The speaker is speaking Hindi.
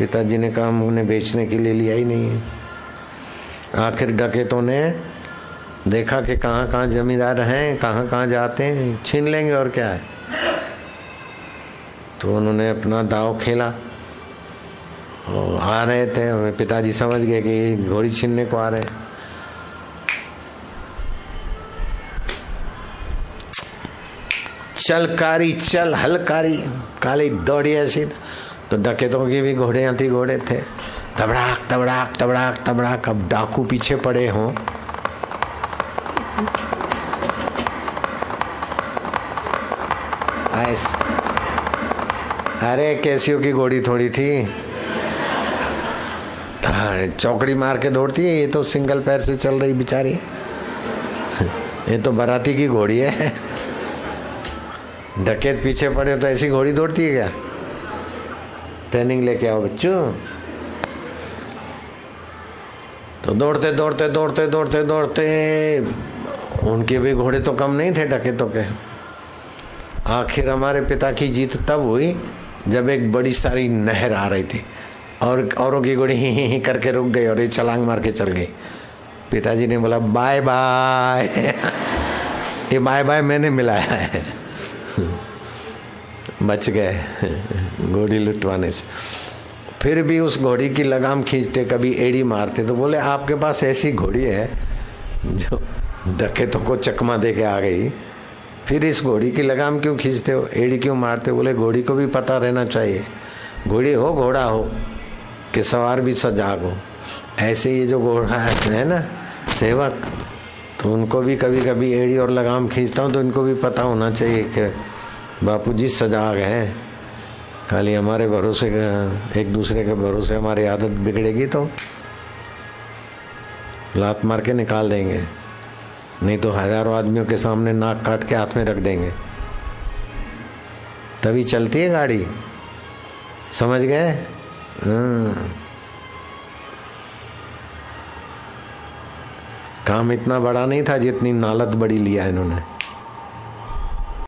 पिताजी ने कहा हमने बेचने के लिए लिया ही नहीं है। आखिर डकेतों ने देखा कि कहाँ कहाँ जमींदार हैं, कहाँ कहाँ जाते हैं, छीन लेंगे और क्या है? तो उन्होंने अपना दाव खेला। और आ रहे थे पिताजी समझ गए कि घोड़ी छीनने को आ रहे चल कारी चल, हलकारी, काली दौड़ी ऐसी। तो डकेतों की भी घोड़े आती घोड़े थे। तबड़ाक तबड़ाक तबड़ाक तबड़ाक, अब डाकू पीछे पड़े हों। अरे, कैसियों की घोड़ी थोड़ी थी। चौकड़ी मार के दौड़ती है, ये तो सिंगल पैर से चल रही बिचारी। ये तो बराती की घोड़ी है। डकेत पीछे पड़े तो ऐसी घोड़ी दौड़ती है क्या? ट्रेनिंग लेके आओ बच्चों। तो दौड़ते दौड़ते दौड़ते दौड़ते दौड़ते। उनके भी घोड़े तो कम नहीं थे डकेतों के। आखिर हमारे पिता की जीत तब हुई जब एक बड़ी सारी नहर आ रही थी। और औरों की घोड़ी ही, ही करके रुक गई और ये छलांग मार के चल गई। पिताजी ने बोला बाय बाय ये बाय बाय मैंने मिलाया है। बच गए। घोड़ी लुटवाने से। फिर भी उस घोड़ी की लगाम खींचते कभी एड़ी मारते तो बोले आपके पास ऐसी घोड़ी है जो डकेतों को चकमा दे के आ गई। फिर इस घोड़ी की लगाम क्यों खींचते हो? एड़ी क्यों मारते हो? बोले घोड़ी को भी पता रहना चाहिए। घोड़ी हो घोड़ा हो कि सवार भी सजाग हो। ऐसे ये जो घोड़ा है, है ना सेवक तो उनको भी कभी कभी एड़ी और लगाम खींचता हूँ तो इनको भी पता होना चाहिए कि बापू जी सजाग हैं, खाली हमारे भरोसे एक दूसरे के भरोसे हमारी आदत बिगड़ेगी तो लात मार के निकाल देंगे। नहीं तो हज़ारों आदमियों के सामने नाक काट के हाथ में रख देंगे। तभी चलती है गाड़ी। समझ गए? हाँ। काम इतना बड़ा नहीं था जितनी नालत बड़ी लिया इन्होंने।